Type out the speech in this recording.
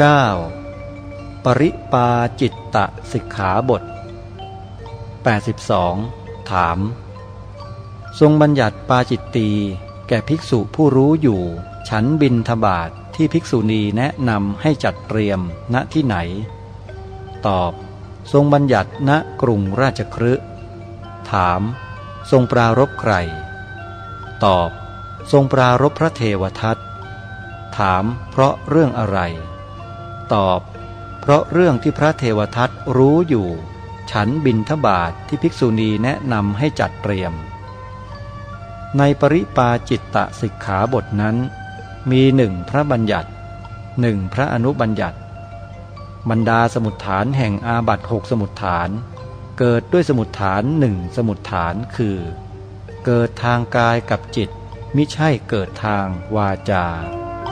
9. ปริปาจิตตะสิกขาบท 82. ถาม ทรงบัญญัติปาจิตตี แก่ภิกษุผู้รู้อยู่ ฉันบินทบาทที่ภิกษุณีแนะนำให้จัดเตรียมณที่ไหน ตอบ ทรงบัญญัติณกรุงราชครืถาม ทรงปรารบใคร ตอบ ทรงปรารบพระเทวทัตถามเพราะเรื่องอะไร ตอบ เพราะเรื่องที่พระเทวทัตรู้อยู่ ฉันบินทบาทที่ภิกษุณีแนะนำให้จัดเตรียม ในปริปาจิตตสิกขาบทนั้น มีหนึ่งพระบัญญัติหนึ่งพระอนุบัญญัติ บรรดาสมุดฐานแห่งอาบัตหกสมุดฐาน เกิดด้วยสมุดฐานหนึ่งสมุดฐานคือ เกิดทางกายกับจิตมิใช่เกิดทางวาจา